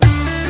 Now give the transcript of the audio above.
Bye.